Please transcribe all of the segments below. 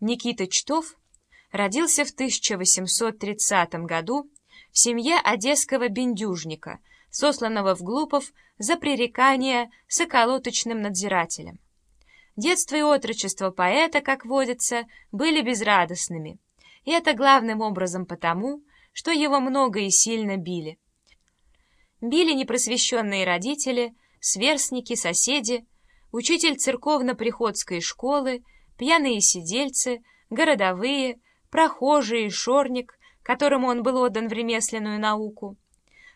Никита Чтов родился в 1830 году в семье одесского бендюжника, сосланного в Глупов за пререкание с околоточным надзирателем. Детство и отрочество поэта, как водится, были безрадостными, и это главным образом потому, что его много и сильно били. Били непросвещенные родители, сверстники, соседи, учитель церковно-приходской школы, пьяные сидельцы, городовые, прохожие, шорник, которому он был отдан в ремесленную науку.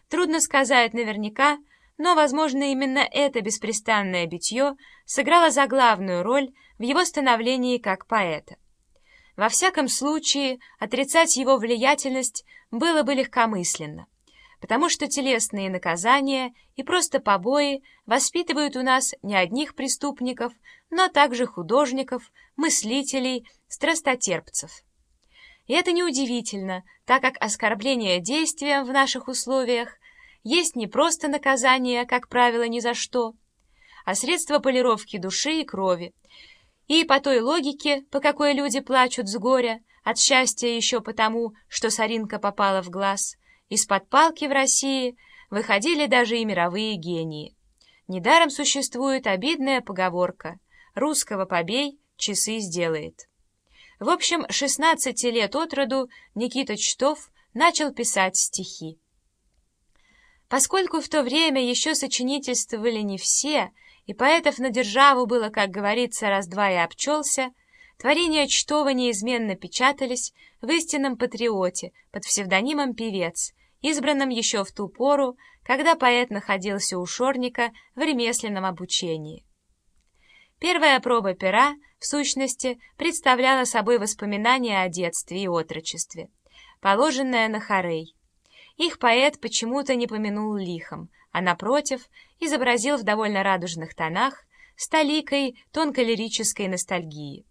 Трудно сказать наверняка, но, возможно, именно это беспрестанное битье сыграло заглавную роль в его становлении как поэта. Во всяком случае, отрицать его влиятельность было бы легкомысленно, потому что телесные наказания и просто побои воспитывают у нас не одних преступников, но также художников, мыслителей, страстотерпцев. И это неудивительно, так как оскорбление действием в наших условиях есть не просто наказание, как правило, ни за что, а средство полировки души и крови. И по той логике, по какой люди плачут с горя, от счастья еще потому, что соринка попала в глаз, из-под палки в России выходили даже и мировые гении. Недаром существует обидная поговорка «русского побей, часы сделает». В общем, 16 лет от роду Никита Чтов начал писать стихи. Поскольку в то время еще сочинительствовали не все, и поэтов на державу было, как говорится, раз-два и обчелся, творения Чтова неизменно печатались в истинном патриоте под псевдонимом «Певец», избранном еще в ту пору, когда поэт находился у Шорника в ремесленном обучении. Первая проба пера, в сущности, представляла собой воспоминания о детстве и отрочестве, положенная на хорей. Их поэт почему-то не помянул лихом, а, напротив, изобразил в довольно радужных тонах с толикой тонко-лирической ностальгии.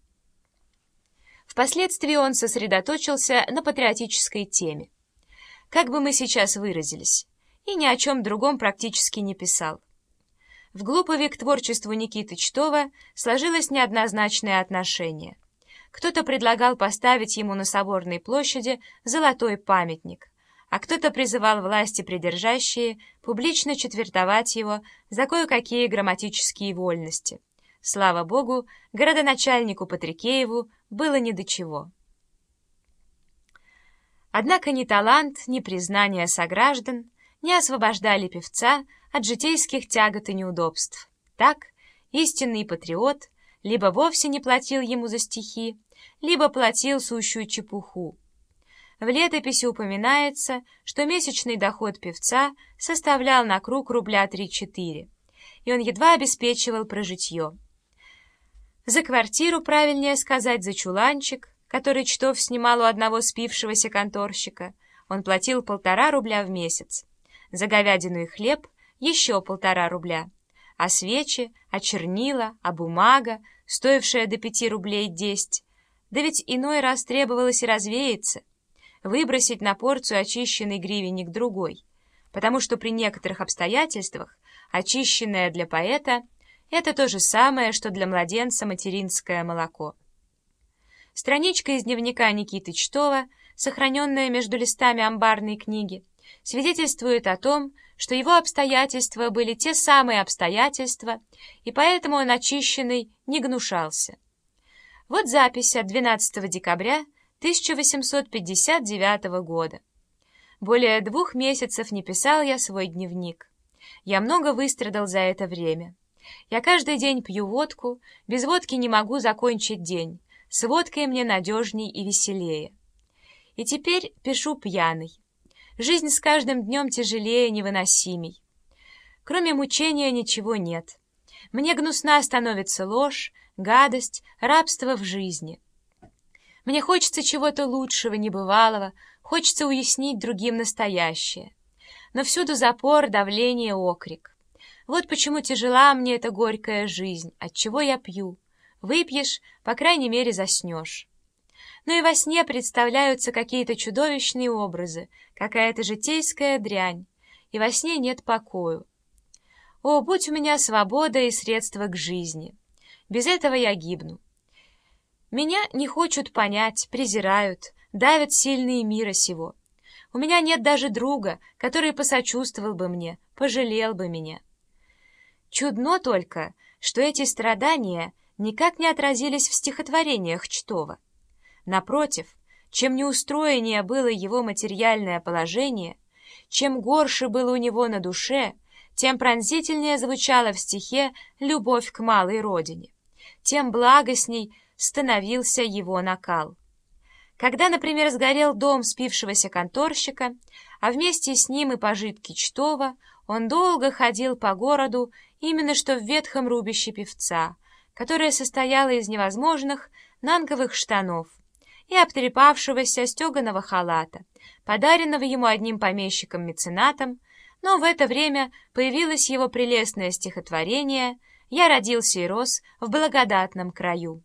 Впоследствии он сосредоточился на патриотической теме. Как бы мы сейчас выразились, и ни о чем другом практически не писал. В Глупове к творчеству Никиты Чтова сложилось неоднозначное отношение. Кто-то предлагал поставить ему на Соборной площади золотой памятник, а кто-то призывал власти придержащие публично четвертовать его за кое-какие грамматические вольности. Слава богу, городоначальнику Патрикееву было ни до чего. Однако ни талант, ни признание сограждан не освобождали певца от житейских тягот и неудобств. Так, истинный патриот либо вовсе не платил ему за стихи, либо платил сущую чепуху, в летописи упоминается, что месячный доход певца составлял на круг рубля 3-4, и он едва обеспечивал прожитье. За квартиру, правильнее сказать, за чуланчик, который Чтов снимал у одного спившегося конторщика, он платил полтора рубля в месяц. За говядину и хлеб еще полтора рубля. А свечи, а чернила, а бумага, стоившая до пяти рублей десять, да ведь иной раз требовалось и развеяться, выбросить на порцию очищенный гривенник другой, потому что при некоторых обстоятельствах очищенное для поэта — это то же самое, что для младенца материнское молоко. Страничка из дневника Никиты Чтова, сохраненная между листами амбарной книги, свидетельствует о том, что его обстоятельства были те самые обстоятельства, и поэтому он очищенный не гнушался. Вот запись от 12 декабря 1859 года. Более двух месяцев не писал я свой дневник. Я много выстрадал за это время. Я каждый день пью водку, без водки не могу закончить день, с водкой мне надежней и веселее. И теперь пишу пьяный. Жизнь с каждым днем тяжелее невыносимей. Кроме мучения ничего нет. Мне гнусна становится ложь, гадость, рабство в жизни — мне хочется чего-то лучшего, небывалого, хочется уяснить другим настоящее. Но всюду запор, давление, окрик. Вот почему тяжела мне эта горькая жизнь, от чего я пью. Выпьешь, по крайней мере, заснешь. Но и во сне представляются какие-то чудовищные образы, какая-то житейская дрянь, и во сне нет покою. О, будь у меня свобода и средства к жизни! Без этого я гибну. Меня не хочут понять, презирают, давят сильные мира сего. У меня нет даже друга, который посочувствовал бы мне, пожалел бы меня. Чудно только, что эти страдания никак не отразились в стихотворениях Чтова. Напротив, чем неустроеннее было его материальное положение, чем горше было у него на душе, тем пронзительнее звучала в стихе любовь к малой родине, тем благостней становился его накал. Когда, например, сгорел дом спившегося конторщика, а вместе с ним и пожитки Чтова, он долго ходил по городу именно что в ветхом рубище певца, которое состояло из невозможных нанговых штанов и обтрепавшегося стеганого халата, подаренного ему одним помещиком-меценатом, но в это время появилось его прелестное стихотворение «Я родился и рос в благодатном краю».